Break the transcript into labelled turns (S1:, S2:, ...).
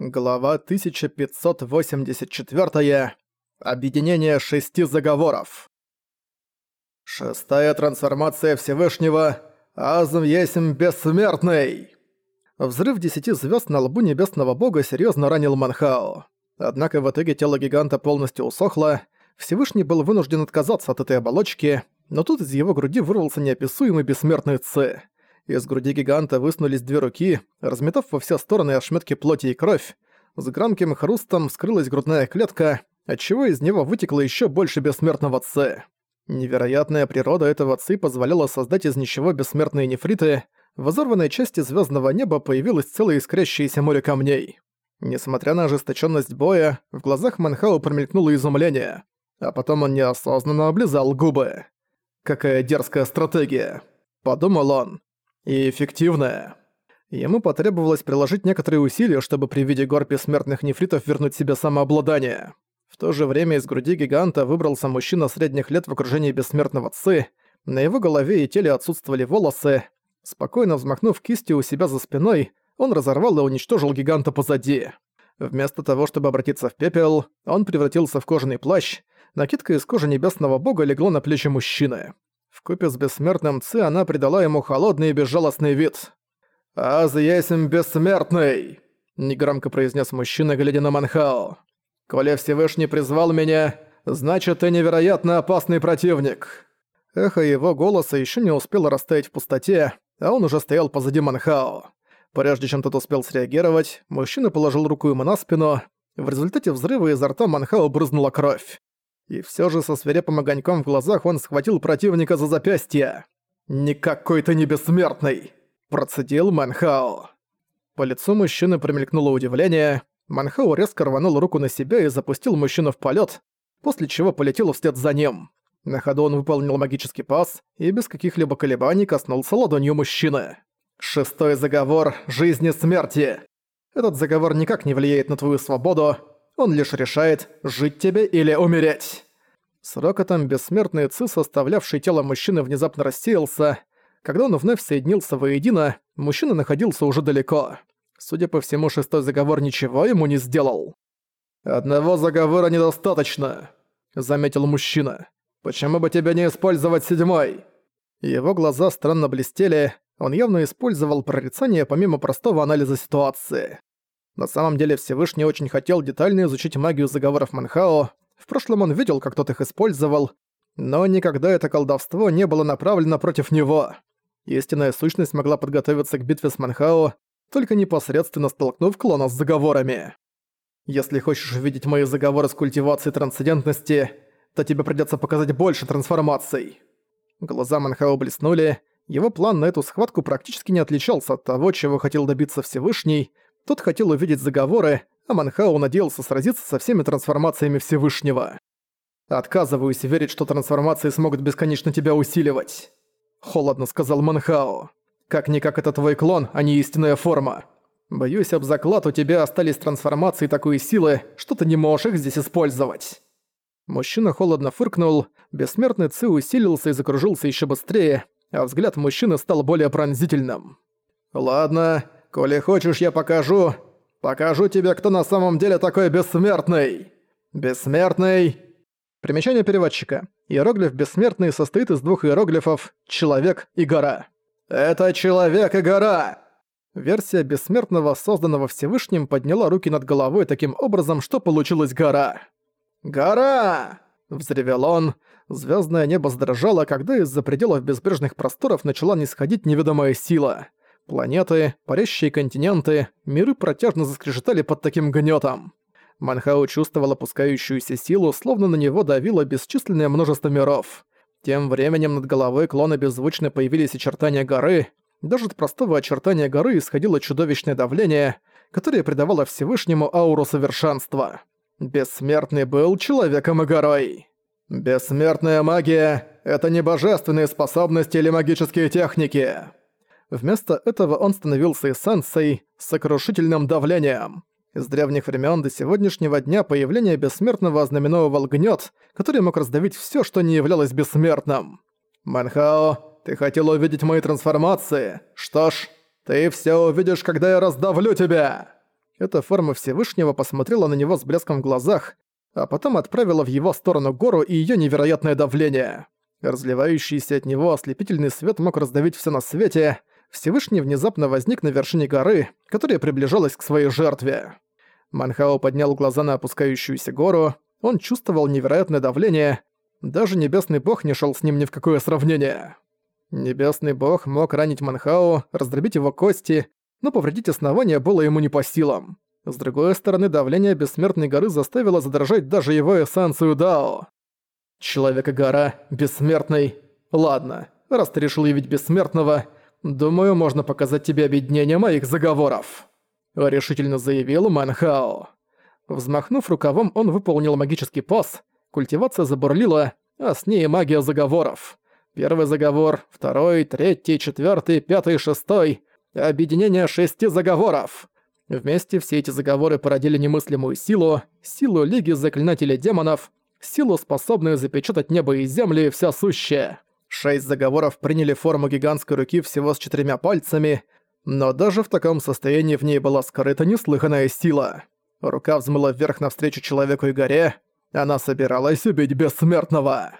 S1: Глава 1584. Объединение шести заговоров. Шестая трансформация Всевышнего. Азм есмь бессмертный. Взрыв десяти звезд на лбу небесного бога серьезно ранил Манхао. Однако в итоге тело гиганта полностью усохло. Всевышний был вынужден отказаться от этой оболочки, но тут из его груди вырвался неописуемый бессмертный Ци. Из груди гиганта высунулись две руки, разметав во все стороны ошметки плоти и кровь. С громким хрустом вскрылась грудная клетка, отчего из него вытекло еще больше бессмертного ци. Невероятная природа этого ци позволяла создать из ничего бессмертные нефриты. В взорванной части звездного неба появилось целое искрящееся море камней. Несмотря на ожесточенность боя, в глазах Манхау промелькнуло изумление, а потом он неосознанно облизал губы. «Какая дерзкая стратегия!» – подумал он и эффективная. Ему потребовалось приложить некоторые усилия, чтобы при виде гор бессмертных нефритов вернуть себе самообладание. В то же время из груди гиганта выбрался мужчина средних лет в окружении бессмертного Ци, на его голове и теле отсутствовали волосы. Спокойно взмахнув кистью у себя за спиной, он разорвал и уничтожил гиганта позади. Вместо того, чтобы обратиться в пепел, он превратился в кожаный плащ, накидка из кожи небесного бога легла на плечи мужчины. Вкупе с бессмертным Ци она придала ему холодный и безжалостный вид. «Аз есмь бессмертный!» – негромко произнес мужчина, глядя на Манхао. «Коли Всевышний призвал меня, значит, ты невероятно опасный противник!» Эхо его голоса еще не успело растаять в пустоте, а он уже стоял позади Манхао. Прежде чем тот успел среагировать, мужчина положил руку ему на спину. В результате взрыва изо рта Манхао брызнула кровь. И все же со свирепым огоньком в глазах он схватил противника за запястье. «Никакой ты не бессмертный!» – процедил Манхао. По лицу мужчины промелькнуло удивление. Манхао резко рванул руку на себя и запустил мужчину в полет, после чего полетел вслед за ним. На ходу он выполнил магический пас и без каких-либо колебаний коснулся ладонью мужчины. «Шестой заговор жизни смерти!» Этот заговор никак не влияет на твою свободу, он лишь решает, жить тебе или умереть. С рокотом бессмертный ци, составлявший тело мужчины, внезапно рассеялся. Когда он вновь соединился воедино, мужчина находился уже далеко. Судя по всему, шестой заговор ничего ему не сделал. «Одного заговора недостаточно», — заметил мужчина. «Почему бы тебя не использовать седьмой?» Его глаза странно блестели, он явно использовал прорицание помимо простого анализа ситуации. На самом деле Всевышний очень хотел детально изучить магию заговоров Манхао. В прошлом он видел, как тот их использовал, но никогда это колдовство не было направлено против него. Истинная сущность могла подготовиться к битве с Манхао, только непосредственно столкнув клона с заговорами. Если хочешь увидеть мои заговоры с культивацией трансцендентности, то тебе придется показать больше трансформаций. Глаза Манхао блеснули, его план на эту схватку практически не отличался от того, чего хотел добиться Всевышний, тот хотел увидеть заговоры, а Манхау надеялся сразиться со всеми трансформациями Всевышнего. «Отказываюсь верить, что трансформации смогут бесконечно тебя усиливать», — холодно сказал Манхао. «Как-никак это твой клон, а не истинная форма. Боюсь, об заклад у тебя остались трансформации такой силы, что ты не можешь их здесь использовать». Мужчина холодно фыркнул, бессмертный Ци усилился и закружился еще быстрее, а взгляд мужчины стал более пронзительным. «Ладно, Коли хочешь, я покажу... Покажу тебе, кто на самом деле такой бессмертный. Бессмертный... Примечание переводчика. Иероглиф «бессмертный» состоит из двух иероглифов «человек» и «гора». «Это человек и гора!» Версия бессмертного, созданного Всевышним, подняла руки над головой таким образом, что получилась гора. «Гора!» — взревел он. Звездное небо сдрожало, когда из-за пределов безбрежных просторов начала нисходить неведомая сила. Планеты, парящие континенты, миры протяжно заскрежетали под таким гнетом. Манхау чувствовал опускающуюся силу, словно на него давило бесчисленное множество миров. Тем временем над головой клона беззвучно появились очертания горы. Даже от простого очертания горы исходило чудовищное давление, которое придавало Всевышнему ауру совершенства. Бессмертный был человеком и горой. Бессмертная магия — это не божественные способности или магические техники. Вместо этого он становился эссенцией с сокрушительным давлением. С древних времен до сегодняшнего дня появление бессмертного ознаменовывал гнет, который мог раздавить все, что не являлось бессмертным. «Манхао, ты хотел увидеть мои трансформации? Что ж, ты все увидишь, когда я раздавлю тебя!» Эта форма Всевышнего посмотрела на него с блеском в глазах, а потом отправила в его сторону гору и её невероятное давление. Разливающийся от него ослепительный свет мог раздавить всё на свете. Всевышний внезапно возник на вершине горы, которая приближалась к своей жертве. Манхао поднял глаза на опускающуюся гору, он чувствовал невероятное давление, даже Небесный Бог не шел с ним ни в какое сравнение. Небесный Бог мог ранить Манхао, раздробить его кости, но повредить основание было ему не по силам. С другой стороны, давление Бессмертной горы заставило задрожать даже его эссенцию Дао. Человека-гора, Бессмертный. Ладно, раз ты решил явить Бессмертного, думаю, можно показать тебе объединение моих заговоров. Решительно заявил Манхао. Взмахнув рукавом, он выполнил магический пас, культивация забурлила, а с ней магия заговоров. Первый заговор, второй, третий, четвертый, пятый, шестой. Объединение шести заговоров. Вместе все эти заговоры породили немыслимую силу, силу Лиги Заклинателей Демонов, силу, способную запечатать небо и землю и вся сущее. Шесть заговоров приняли форму гигантской руки всего с четырьмя пальцами, но даже в таком состоянии в ней была скрыта неслыханная сила. Рука взмыла вверх навстречу человеку и горе, она собиралась убить Бессмертного.